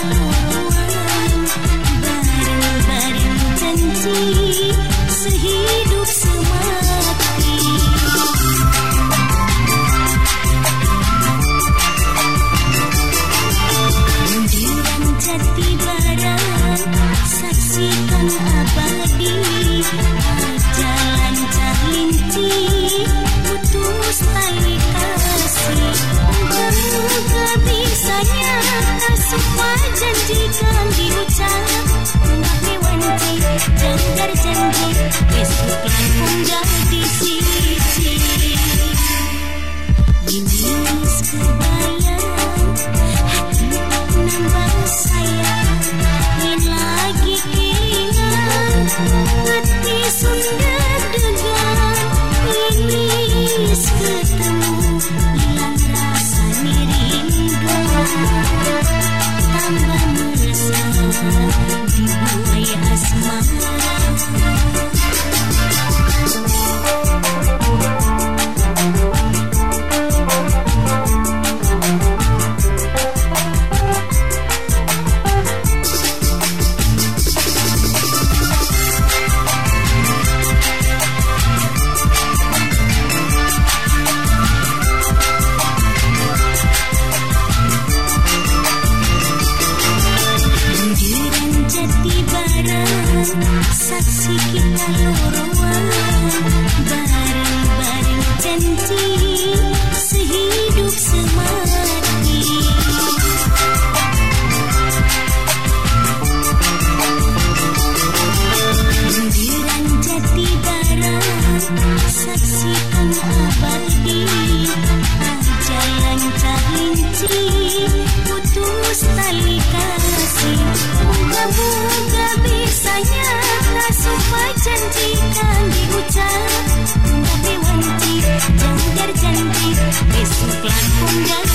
time. Semua janji kan diucap Dibuai asmara sumpah janji kan diucap Tapi wanti jangan jadi janji Besok langkung jangan